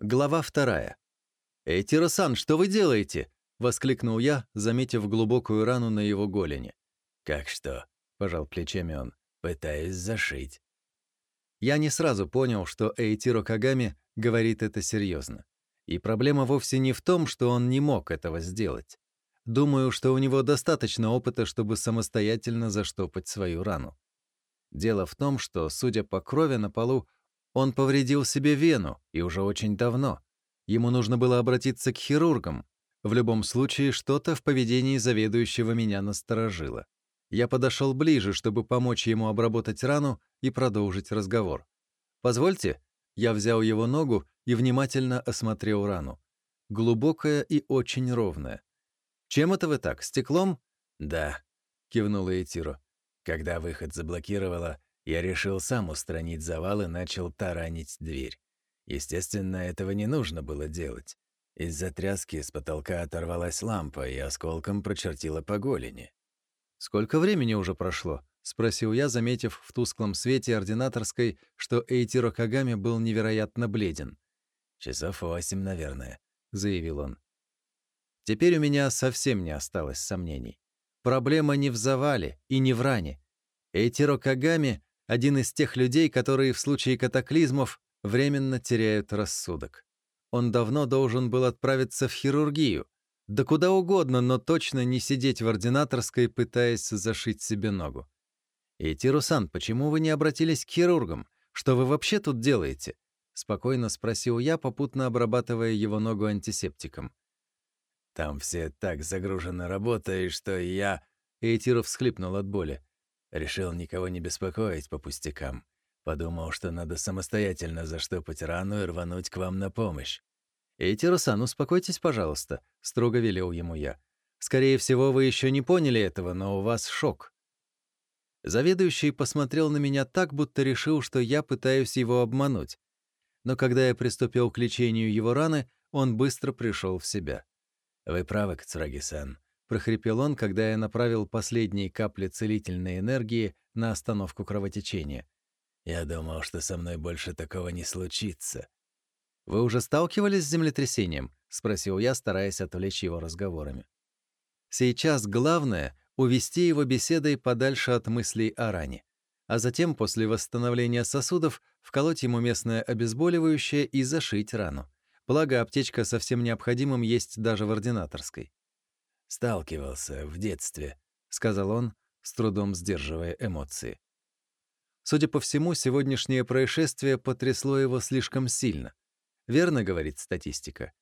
Глава вторая. «Эй, что вы делаете?» — воскликнул я, заметив глубокую рану на его голени. «Как что?» — пожал плечами он. «Пытаюсь зашить». Я не сразу понял, что Эйтиро Кагами говорит это серьезно. И проблема вовсе не в том, что он не мог этого сделать. Думаю, что у него достаточно опыта, чтобы самостоятельно заштопать свою рану. Дело в том, что, судя по крови на полу, он повредил себе вену, и уже очень давно. Ему нужно было обратиться к хирургам. В любом случае, что-то в поведении заведующего меня насторожило. Я подошел ближе, чтобы помочь ему обработать рану и продолжить разговор. «Позвольте?» Я взял его ногу и внимательно осмотрел рану. Глубокая и очень ровная. «Чем это вы так? Стеклом?» «Да», — кивнула Этиро. «Когда выход заблокировала, я решил сам устранить завал и начал таранить дверь. Естественно, этого не нужно было делать. Из-за тряски с потолка оторвалась лампа и осколком прочертила по голени. «Сколько времени уже прошло?» — спросил я, заметив в тусклом свете ординаторской, что Эйтиро Кагами был невероятно бледен. «Часов восемь, наверное», — заявил он. Теперь у меня совсем не осталось сомнений. Проблема не в завале и не в ране. Эйтиро Кагами один из тех людей, которые в случае катаклизмов временно теряют рассудок. Он давно должен был отправиться в хирургию, да куда угодно, но точно не сидеть в ординаторской, пытаясь зашить себе ногу. «И, Тирусан, почему вы не обратились к хирургам? Что вы вообще тут делаете?» — спокойно спросил я, попутно обрабатывая его ногу антисептиком. «Там все так загружены работой, что я...» Эйтиров всхлипнул от боли. Решил никого не беспокоить по пустякам. Подумал, что надо самостоятельно заштопать рану и рвануть к вам на помощь. «Эйтиро-сан, успокойтесь, пожалуйста», — строго велел ему я. «Скорее всего, вы еще не поняли этого, но у вас шок». Заведующий посмотрел на меня так, будто решил, что я пытаюсь его обмануть. Но когда я приступил к лечению его раны, он быстро пришел в себя. «Вы правы, Кацураги-сан прохрипел он, когда я направил последние капли целительной энергии на остановку кровотечения. «Я думал, что со мной больше такого не случится». «Вы уже сталкивались с землетрясением?» — спросил я, стараясь отвлечь его разговорами. Сейчас главное — увести его беседой подальше от мыслей о ране, а затем, после восстановления сосудов, вколоть ему местное обезболивающее и зашить рану. Благо, аптечка со всем необходимым есть даже в ординаторской. «Сталкивался в детстве», — сказал он, с трудом сдерживая эмоции. Судя по всему, сегодняшнее происшествие потрясло его слишком сильно. Верно говорит статистика.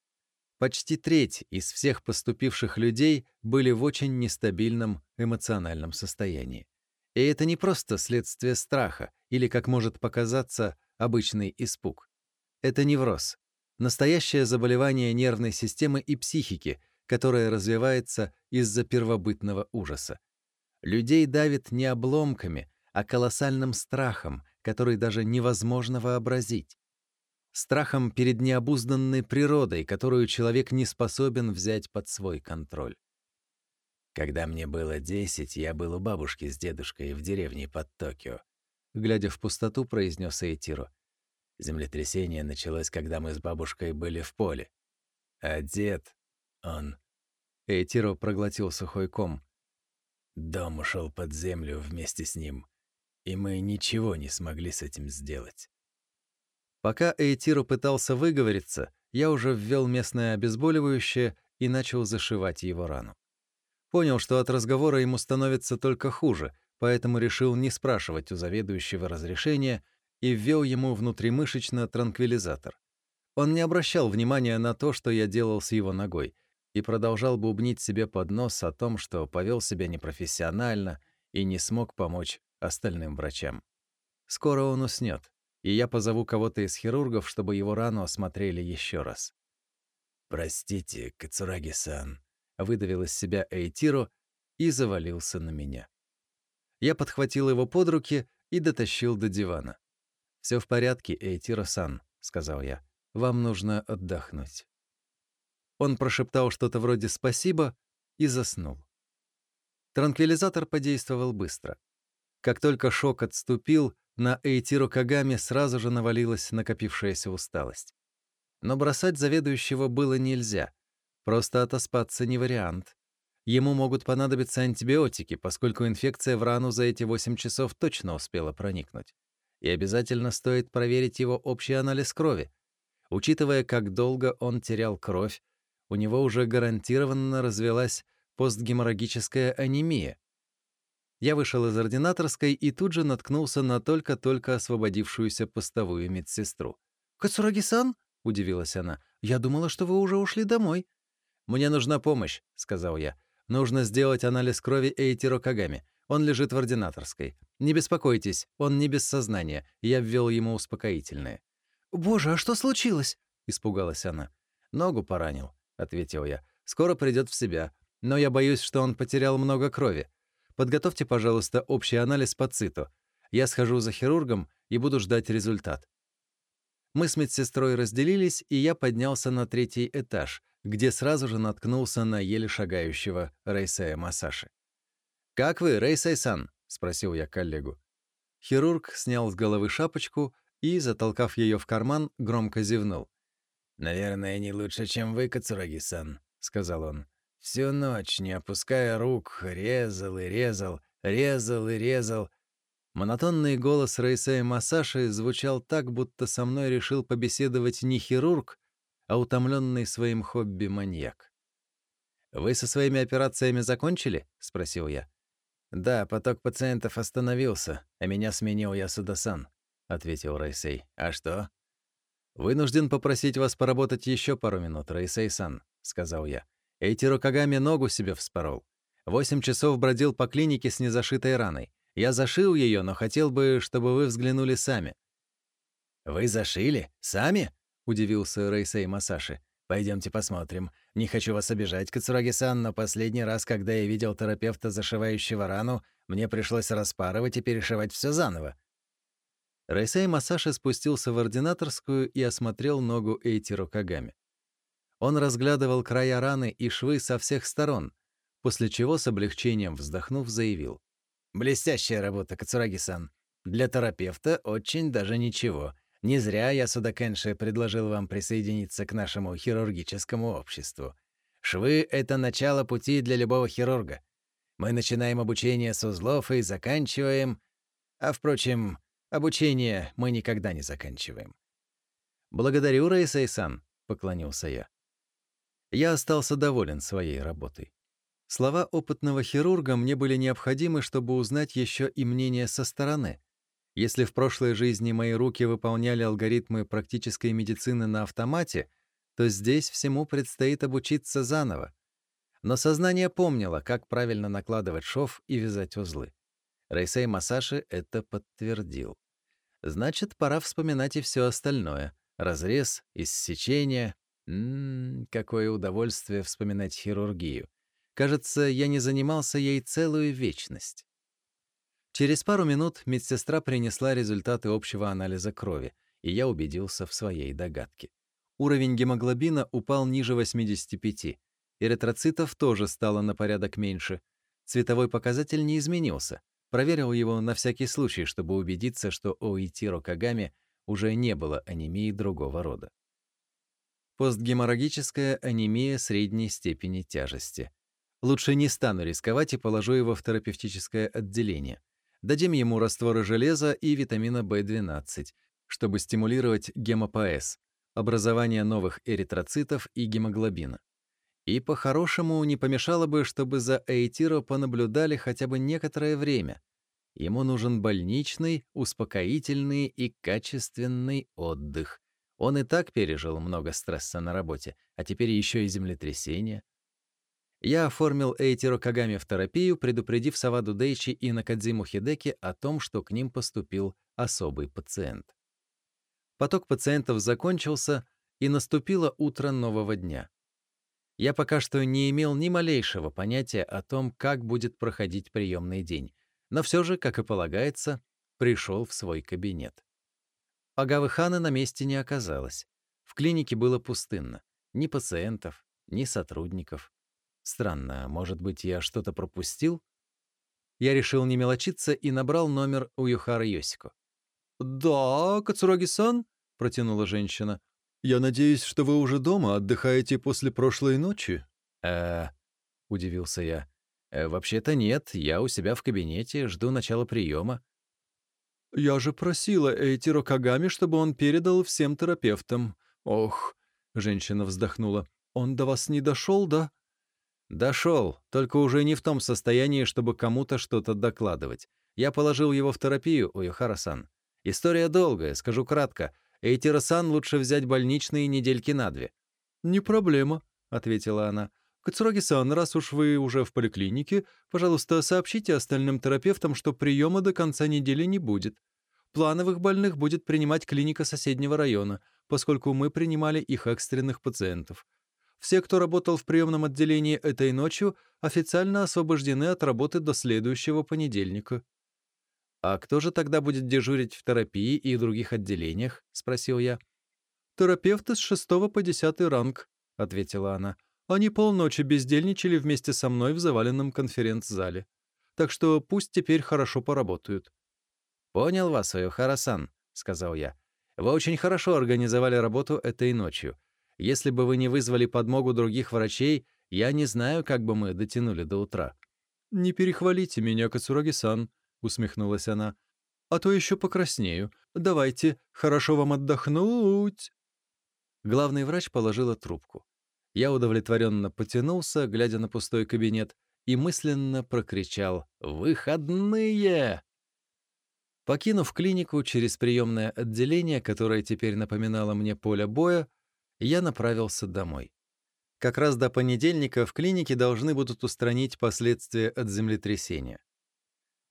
Почти треть из всех поступивших людей были в очень нестабильном эмоциональном состоянии. И это не просто следствие страха или, как может показаться, обычный испуг. Это невроз. Настоящее заболевание нервной системы и психики — которая развивается из-за первобытного ужаса. Людей давит не обломками, а колоссальным страхом, который даже невозможно вообразить. Страхом перед необузданной природой, которую человек не способен взять под свой контроль. Когда мне было десять, я был у бабушки с дедушкой в деревне под Токио. Глядя в пустоту, произнес Эйтиро. Землетрясение началось, когда мы с бабушкой были в поле. А дед, он... Эйтиро проглотил сухой ком. Дом ушел под землю вместе с ним, и мы ничего не смогли с этим сделать. Пока Эйтиро пытался выговориться, я уже ввел местное обезболивающее и начал зашивать его рану. Понял, что от разговора ему становится только хуже, поэтому решил не спрашивать у заведующего разрешения и ввел ему внутримышечно транквилизатор. Он не обращал внимания на то, что я делал с его ногой — и продолжал бубнить себе под нос о том, что повел себя непрофессионально и не смог помочь остальным врачам. Скоро он уснет, и я позову кого-то из хирургов, чтобы его рану осмотрели еще раз. «Простите, Кацураги-сан», — выдавил из себя Эйтиро и завалился на меня. Я подхватил его под руки и дотащил до дивана. Все в порядке, Эйтиро-сан», — сказал я. «Вам нужно отдохнуть». Он прошептал что-то вроде «спасибо» и заснул. Транквилизатор подействовал быстро. Как только шок отступил, на Эйтиру Кагами сразу же навалилась накопившаяся усталость. Но бросать заведующего было нельзя. Просто отоспаться не вариант. Ему могут понадобиться антибиотики, поскольку инфекция в рану за эти 8 часов точно успела проникнуть. И обязательно стоит проверить его общий анализ крови. Учитывая, как долго он терял кровь, у него уже гарантированно развелась постгеморрагическая анемия. Я вышел из ординаторской и тут же наткнулся на только-только освободившуюся постовую медсестру. «Кацураги-сан?» — удивилась она. «Я думала, что вы уже ушли домой». «Мне нужна помощь», — сказал я. Нужно сделать анализ крови Эйтиро Кагами. Он лежит в ординаторской. Не беспокойтесь, он не без сознания. Я ввел ему успокоительное. «Боже, а что случилось?» — испугалась она. «Ногу поранил», — ответил я. «Скоро придет в себя. Но я боюсь, что он потерял много крови. Подготовьте, пожалуйста, общий анализ по циту. Я схожу за хирургом и буду ждать результат». Мы с медсестрой разделились, и я поднялся на третий этаж, где сразу же наткнулся на еле шагающего Рейсея Масаши. «Как вы, Рейсей-сан?» — спросил я коллегу. Хирург снял с головы шапочку и, затолкав ее в карман, громко зевнул. «Наверное, не лучше, чем вы, Кацураги-сан», — сказал он. «Всю ночь, не опуская рук, резал и резал, резал и резал». Монотонный голос Рейсея Масаши звучал так, будто со мной решил побеседовать не хирург, а утомленный своим хобби маньяк. «Вы со своими операциями закончили?» — спросил я. «Да, поток пациентов остановился, а меня сменил Ясуда-сан», — ответил Рейсей. «А что?» «Вынужден попросить вас поработать еще пару минут, Рейсей-сан», — сказал я. «Эйти Рокагами ногу себе вспорол. Восемь часов бродил по клинике с незашитой раной. Я зашил ее, но хотел бы, чтобы вы взглянули сами». «Вы зашили? Сами?» — удивился Рейсей Масаши. Пойдемте посмотрим. Не хочу вас обижать, Кацураги-сан, но последний раз, когда я видел терапевта, зашивающего рану, мне пришлось распарывать и перешивать все заново». Рейсей Масаши спустился в ординаторскую и осмотрел ногу Эйтиро Кагами. Он разглядывал края раны и швы со всех сторон, после чего с облегчением вздохнув, заявил. «Блестящая работа, Кацураги-сан. Для терапевта очень даже ничего. Не зря я, Судакенши, предложил вам присоединиться к нашему хирургическому обществу. Швы — это начало пути для любого хирурга. Мы начинаем обучение с узлов и заканчиваем... А, впрочем, обучение мы никогда не заканчиваем. «Благодарю, Рейсей-сан», — поклонился я. Я остался доволен своей работой. Слова опытного хирурга мне были необходимы, чтобы узнать еще и мнение со стороны. Если в прошлой жизни мои руки выполняли алгоритмы практической медицины на автомате, то здесь всему предстоит обучиться заново. Но сознание помнило, как правильно накладывать шов и вязать узлы. Рейсей Масаши это подтвердил. Значит, пора вспоминать и все остальное. Разрез, иссечение. Ммм, какое удовольствие вспоминать хирургию. Кажется, я не занимался ей целую вечность. Через пару минут медсестра принесла результаты общего анализа крови, и я убедился в своей догадке. Уровень гемоглобина упал ниже 85. Эритроцитов тоже стало на порядок меньше. Цветовой показатель не изменился. Проверил его на всякий случай, чтобы убедиться, что у Итиро Кагами уже не было анемии другого рода. Постгеморрагическая анемия средней степени тяжести. Лучше не стану рисковать и положу его в терапевтическое отделение. Дадим ему растворы железа и витамина В12, чтобы стимулировать гемопоэз, образование новых эритроцитов и гемоглобина. И по-хорошему не помешало бы, чтобы за Эйтиро понаблюдали хотя бы некоторое время. Ему нужен больничный, успокоительный и качественный отдых. Он и так пережил много стресса на работе, а теперь еще и землетрясение. Я оформил Эйтиро Кагами в терапию, предупредив Саваду Дейчи и Накадзиму Хидеки о том, что к ним поступил особый пациент. Поток пациентов закончился, и наступило утро нового дня. Я пока что не имел ни малейшего понятия о том, как будет проходить приемный день, но все же, как и полагается, пришел в свой кабинет. Агавы Хана на месте не оказалось. В клинике было пустынно. Ни пациентов, ни сотрудников. Странно, может быть, я что-то пропустил? Я решил не мелочиться и набрал номер у Юхара Йосико. «Да, Кацураги-сан?» — протянула женщина. «Я надеюсь, что вы уже дома отдыхаете после прошлой ночи?» «Э-э...» удивился я. «Э, «Вообще-то нет, я у себя в кабинете, жду начала приема». «Я же просила Эйтиро Кагами, чтобы он передал всем терапевтам. Ох...» — женщина вздохнула. «Он до вас не дошел, да?» «Дошел, только уже не в том состоянии, чтобы кому-то что-то докладывать. Я положил его в терапию, Уюхара-сан. История долгая, скажу кратко. Эйтиро-сан лучше взять больничные недельки на две». «Не проблема», — ответила она. «Кацураги-сан, раз уж вы уже в поликлинике, пожалуйста, сообщите остальным терапевтам, что приема до конца недели не будет. Плановых больных будет принимать клиника соседнего района, поскольку мы принимали их экстренных пациентов. Все, кто работал в приемном отделении этой ночью, официально освобождены от работы до следующего понедельника». «А кто же тогда будет дежурить в терапии и других отделениях?» — спросил я. «Терапевты с шестого по десятый ранг», — ответила она. Они полночи бездельничали вместе со мной в заваленном конференц-зале. Так что пусть теперь хорошо поработают. «Понял вас, Ойохара-сан», — сказал я. «Вы очень хорошо организовали работу этой ночью. Если бы вы не вызвали подмогу других врачей, я не знаю, как бы мы дотянули до утра». «Не перехвалите меня, Кацураги-сан», — усмехнулась она. «А то еще покраснею. Давайте, хорошо вам отдохнуть». Главный врач положила трубку. Я удовлетворенно потянулся, глядя на пустой кабинет, и мысленно прокричал «Выходные!». Покинув клинику через приемное отделение, которое теперь напоминало мне поле боя, я направился домой. Как раз до понедельника в клинике должны будут устранить последствия от землетрясения.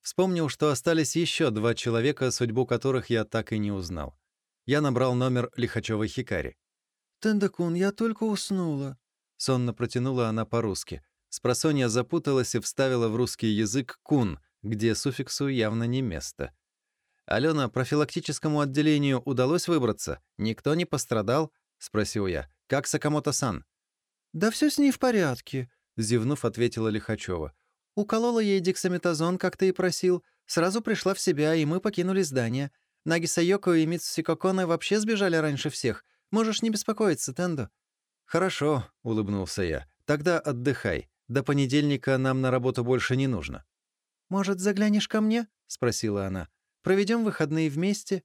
Вспомнил, что остались еще два человека, судьбу которых я так и не узнал. Я набрал номер Лихачёвой Хикари. «Тендакун, я только уснула», — сонно протянула она по-русски. Спросонья запуталась и вставила в русский язык «кун», где суффиксу явно не место. «Алена, профилактическому отделению удалось выбраться? Никто не пострадал?» — спросил я. «Как Сакамото-сан?» «Да все с ней в порядке», — зевнув, ответила Лихачева. «Уколола ей дексаметазон, как ты и просил. Сразу пришла в себя, и мы покинули здание. Нагиса Йоко и Митсуси Кокона вообще сбежали раньше всех. Можешь не беспокоиться, Тендо». «Хорошо», — улыбнулся я. «Тогда отдыхай. До понедельника нам на работу больше не нужно». «Может, заглянешь ко мне?» — спросила она. «Проведем выходные вместе?»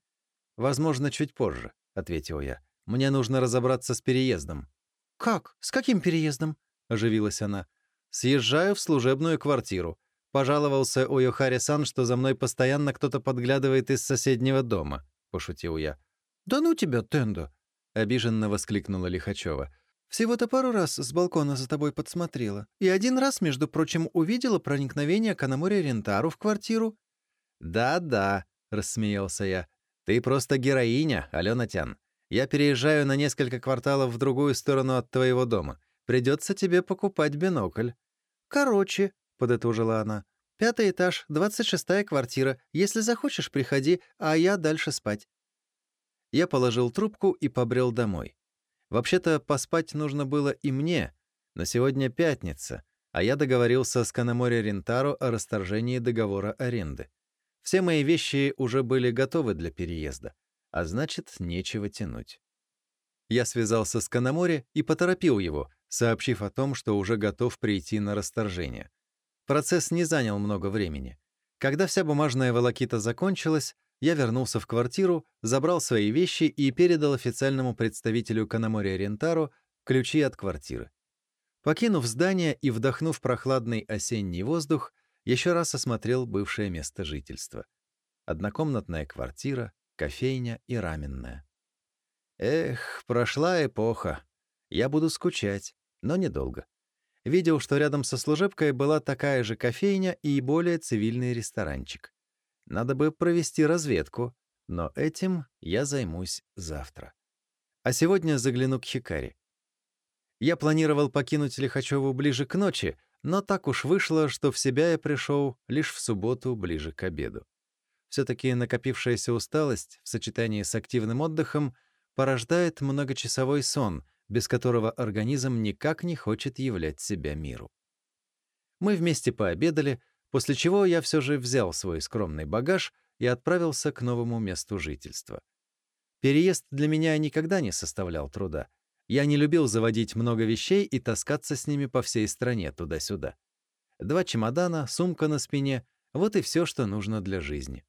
«Возможно, чуть позже», — ответил я. «Мне нужно разобраться с переездом». «Как? С каким переездом?» — оживилась она. «Съезжаю в служебную квартиру. Пожаловался Ойохари-сан, что за мной постоянно кто-то подглядывает из соседнего дома», — пошутил я. «Да ну тебя, Тендо!» — обиженно воскликнула Лихачева. «Всего-то пару раз с балкона за тобой подсмотрела. И один раз, между прочим, увидела проникновение Канамори Рентару в квартиру». «Да-да», — рассмеялся я. «Ты просто героиня, Алена Тян. Я переезжаю на несколько кварталов в другую сторону от твоего дома. Придется тебе покупать бинокль». «Короче», — подытожила она, — «пятый этаж, двадцать шестая квартира. Если захочешь, приходи, а я дальше спать». Я положил трубку и побрел домой. Вообще-то поспать нужно было и мне, но сегодня пятница, а я договорился с Канамори Рентаро о расторжении договора аренды. Все мои вещи уже были готовы для переезда, а значит, нечего тянуть. Я связался с Канамори и поторопил его, сообщив о том, что уже готов прийти на расторжение. Процесс не занял много времени. Когда вся бумажная волокита закончилась, я вернулся в квартиру, забрал свои вещи и передал официальному представителю Канамори Рентаро ключи от квартиры. Покинув здание и вдохнув прохладный осенний воздух, еще раз осмотрел бывшее место жительства. Однокомнатная квартира, кофейня и раменная. Эх, прошла эпоха. Я буду скучать, но недолго. Видел, что рядом со служебкой была такая же кофейня и более цивильный ресторанчик. Надо бы провести разведку, но этим я займусь завтра. А сегодня загляну к Хикари. Я планировал покинуть Лихачеву ближе к ночи, но так уж вышло, что в себя я пришел лишь в субботу ближе к обеду. Все-таки накопившаяся усталость в сочетании с активным отдыхом порождает многочасовой сон, без которого организм никак не хочет являть себя миру. Мы вместе пообедали, после чего я все же взял свой скромный багаж и отправился к новому месту жительства. Переезд для меня никогда не составлял труда. Я не любил заводить много вещей и таскаться с ними по всей стране туда-сюда. Два чемодана, сумка на спине — вот и все, что нужно для жизни.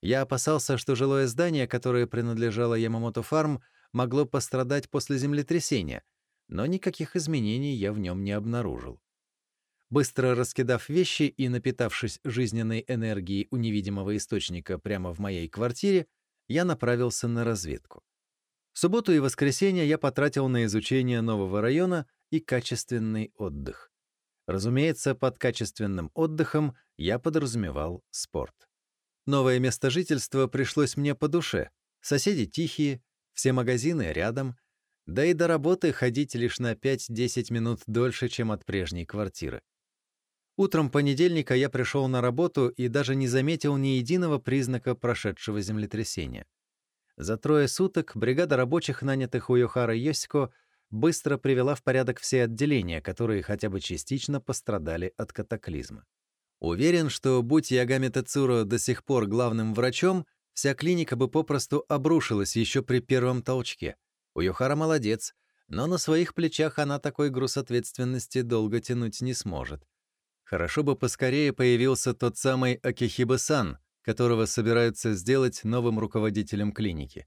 Я опасался, что жилое здание, которое принадлежало Ямамото Фарм, могло пострадать после землетрясения, но никаких изменений я в нем не обнаружил. Быстро раскидав вещи и напитавшись жизненной энергией у невидимого источника прямо в моей квартире, я направился на разведку. субботу и воскресенье я потратил на изучение нового района и качественный отдых. Разумеется, под качественным отдыхом я подразумевал спорт. Новое место жительства пришлось мне по душе. Соседи тихие, все магазины рядом, да и до работы ходить лишь на 5-10 минут дольше, чем от прежней квартиры. Утром понедельника я пришел на работу и даже не заметил ни единого признака прошедшего землетрясения. За трое суток бригада рабочих, нанятых у Йохара Йосико, быстро привела в порядок все отделения, которые хотя бы частично пострадали от катаклизма. Уверен, что будь Ягами Тецуро до сих пор главным врачом, вся клиника бы попросту обрушилась еще при первом толчке. У Йохара молодец, но на своих плечах она такой груз ответственности долго тянуть не сможет. Хорошо бы поскорее появился тот самый Акихиба-сан, которого собираются сделать новым руководителем клиники.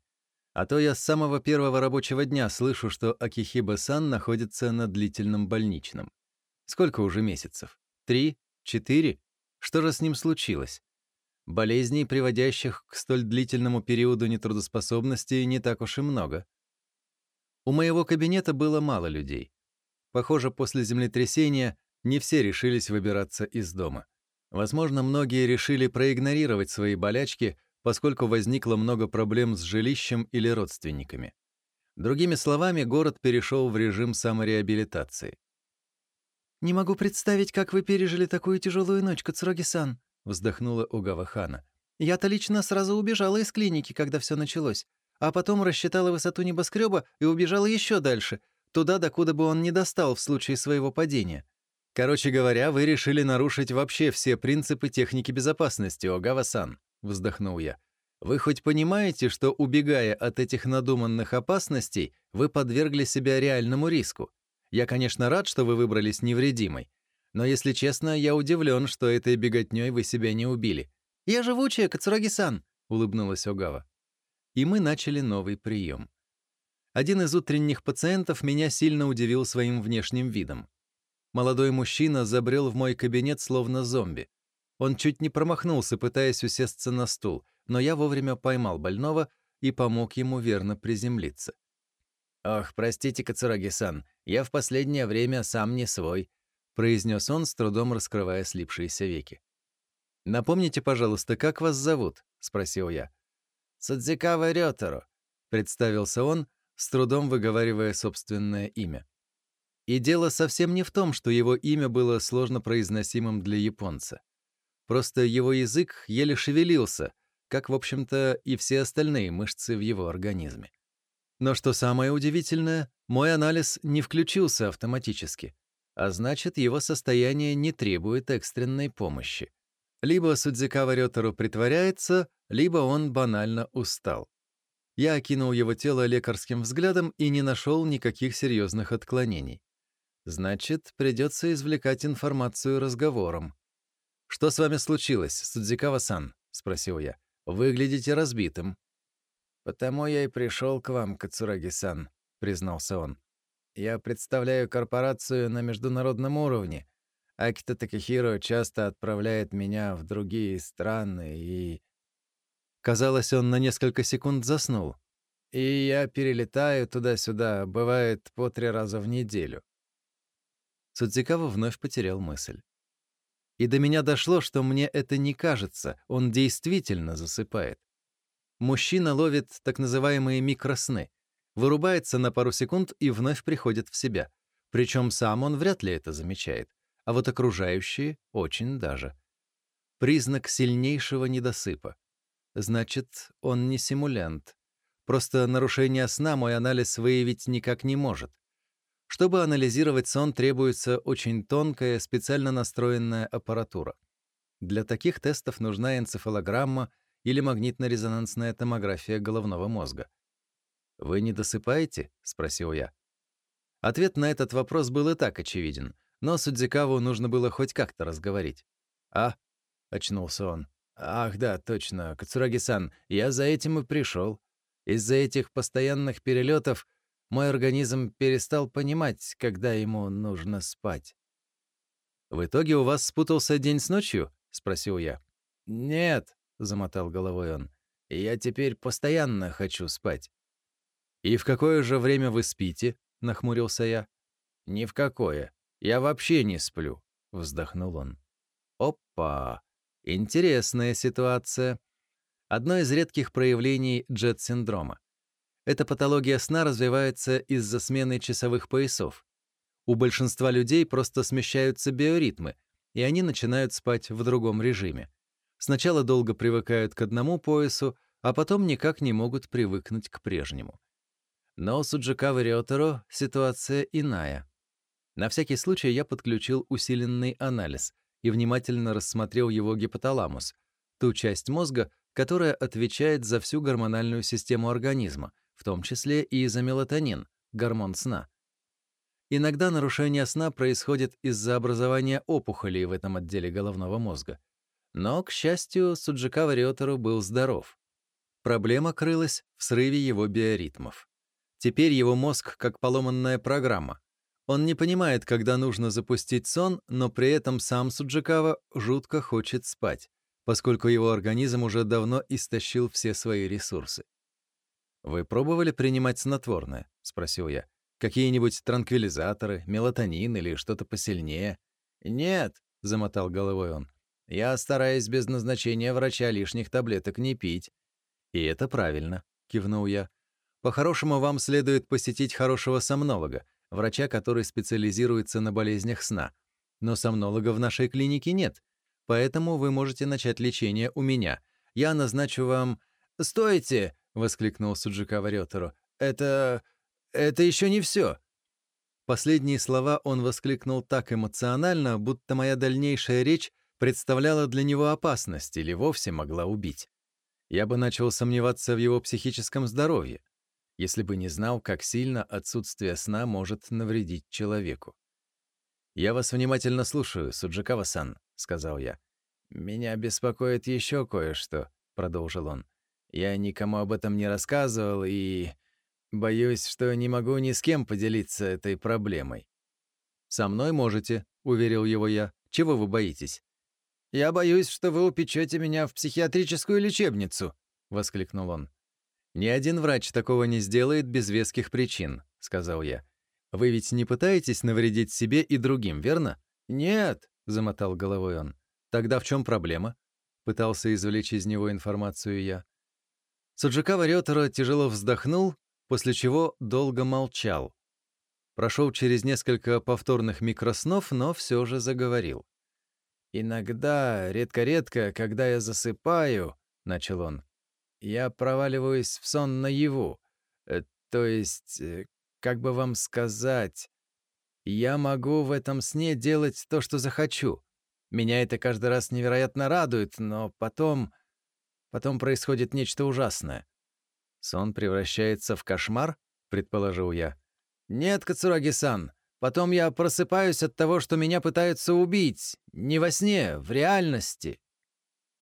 А то я с самого первого рабочего дня слышу, что Акихиба-сан находится на длительном больничном. Сколько уже месяцев? Три? Четыре? Что же с ним случилось? Болезней, приводящих к столь длительному периоду нетрудоспособности, не так уж и много. У моего кабинета было мало людей. Похоже, после землетрясения не все решились выбираться из дома. Возможно, многие решили проигнорировать свои болячки, поскольку возникло много проблем с жилищем или родственниками. Другими словами, город перешел в режим самореабилитации. «Не могу представить, как вы пережили такую тяжелую ночь, Кацуроги-сан», — вздохнула Угава Хана. «Я-то лично сразу убежала из клиники, когда все началось, а потом рассчитала высоту небоскреба и убежала еще дальше, туда, докуда бы он не достал в случае своего падения. Короче говоря, вы решили нарушить вообще все принципы техники безопасности, Огава-сан», — вздохнул я. «Вы хоть понимаете, что, убегая от этих надуманных опасностей, вы подвергли себя реальному риску? Я, конечно, рад, что вы выбрались невредимой. Но, если честно, я удивлен, что этой беготней вы себя не убили. «Я живучая, Кацураги-сан», — улыбнулась Огава. И мы начали новый прием. Один из утренних пациентов меня сильно удивил своим внешним видом. Молодой мужчина забрел в мой кабинет словно зомби. Он чуть не промахнулся, пытаясь усесться на стул, но я вовремя поймал больного и помог ему верно приземлиться. «Ох, простите, Кацураги-сан, я в последнее время сам не свой», произнес он, с трудом раскрывая слипшиеся веки. «Напомните, пожалуйста, как вас зовут?» — спросил я. «Садзикава Рётеро», — представился он, с трудом выговаривая собственное имя. И дело совсем не в том, что его имя было сложно произносимым для японца. Просто его язык еле шевелился, как, в общем-то, и все остальные мышцы в его организме. Но что самое удивительное, мой анализ не включился автоматически, а значит, его состояние не требует экстренной помощи. Либо Судзикава Рётору притворяется, либо он банально устал. Я окинул его тело лекарским взглядом и не нашел никаких серьезных отклонений. Значит, придется извлекать информацию разговором. «Что с вами случилось, Судзикава-сан?» — спросил я. «Выглядите разбитым». «Потому я и пришел к вам, Кацураги-сан», — признался он. «Я представляю корпорацию на международном уровне. Акита Такихиро часто отправляет меня в другие страны и...» Казалось, он на несколько секунд заснул. «И я перелетаю туда-сюда, бывает, по три раза в неделю». Судзикава вновь потерял мысль. И до меня дошло, что мне это не кажется, он действительно засыпает. Мужчина ловит так называемые микросны, вырубается на пару секунд и вновь приходит в себя. Причем сам он вряд ли это замечает, а вот окружающие — очень даже. Признак сильнейшего недосыпа. Значит, он не симулянт. Просто нарушение сна мой анализ выявить никак не может. Чтобы анализировать сон, требуется очень тонкая, специально настроенная аппаратура. Для таких тестов нужна энцефалограмма или магнитно-резонансная томография головного мозга. «Вы не досыпаете?» — спросил я. Ответ на этот вопрос был и так очевиден, но Судзикаву нужно было хоть как-то разговорить. «А?» — очнулся он. «Ах, да, точно, Кацураги-сан, я за этим и пришел. Из-за этих постоянных перелетов мой организм перестал понимать, когда ему нужно спать». «В итоге у вас спутался день с ночью?» — спросил я. «Нет», — замотал головой он, — «я теперь постоянно хочу спать». «И в какое же время вы спите?» — нахмурился я. «Ни в какое. Я вообще не сплю», — вздохнул он. «Опа! Интересная ситуация. Одно из редких проявлений джет-синдрома. Эта патология сна развивается из-за смены часовых поясов. У большинства людей просто смещаются биоритмы, и они начинают спать в другом режиме. Сначала долго привыкают к одному поясу, а потом никак не могут привыкнуть к прежнему. Но у Суджикавы Риотеро ситуация иная. На всякий случай я подключил усиленный анализ и внимательно рассмотрел его гипоталамус, ту часть мозга, которая отвечает за всю гормональную систему организма, в том числе и за мелатонин, гормон сна. Иногда нарушение сна происходит из-за образования опухолей в этом отделе головного мозга. Но, к счастью, Суджикава Риотеру был здоров. Проблема крылась в срыве его биоритмов. Теперь его мозг как поломанная программа. Он не понимает, когда нужно запустить сон, но при этом сам Суджикава жутко хочет спать, поскольку его организм уже давно истощил все свои ресурсы. «Вы пробовали принимать снотворное?» — спросил я. Какие-нибудь транквилизаторы, мелатонин или что-то посильнее? Нет, замотал головой он. Я стараюсь без назначения врача лишних таблеток не пить. И это правильно, кивнул я. По-хорошему, вам следует посетить хорошего сомнолога, врача, который специализируется на болезнях сна. Но сомнолога в нашей клинике нет, поэтому вы можете начать лечение у меня. Я назначу вам... «Стойте!» — воскликнул Суджика Варётеру. «Это... Это еще не все. Последние слова он воскликнул так эмоционально, будто моя дальнейшая речь представляла для него опасность или вовсе могла убить. Я бы начал сомневаться в его психическом здоровье, если бы не знал, как сильно отсутствие сна может навредить человеку. «Я вас внимательно слушаю, Суджикава-сан», — сказал я. «Меня беспокоит еще кое-что», — продолжил он. «Я никому об этом не рассказывал и...» Боюсь, что не могу ни с кем поделиться этой проблемой. «Со мной можете», — уверил его я. «Чего вы боитесь?» «Я боюсь, что вы упечете меня в психиатрическую лечебницу», — воскликнул он. «Ни один врач такого не сделает без веских причин», — сказал я. «Вы ведь не пытаетесь навредить себе и другим, верно?» «Нет», — замотал головой он. «Тогда в чем проблема?» — пытался извлечь из него информацию я. Суджикава Рётера тяжело вздохнул после чего долго молчал. Прошел через несколько повторных микроснов, но все же заговорил. «Иногда, редко-редко, когда я засыпаю», — начал он, — «я проваливаюсь в сон наяву. Э, то есть, э, как бы вам сказать, я могу в этом сне делать то, что захочу. Меня это каждый раз невероятно радует, но потом... Потом происходит нечто ужасное. «Сон превращается в кошмар?» — предположил я. «Нет, Кацураги-сан. Потом я просыпаюсь от того, что меня пытаются убить. Не во сне, в реальности»,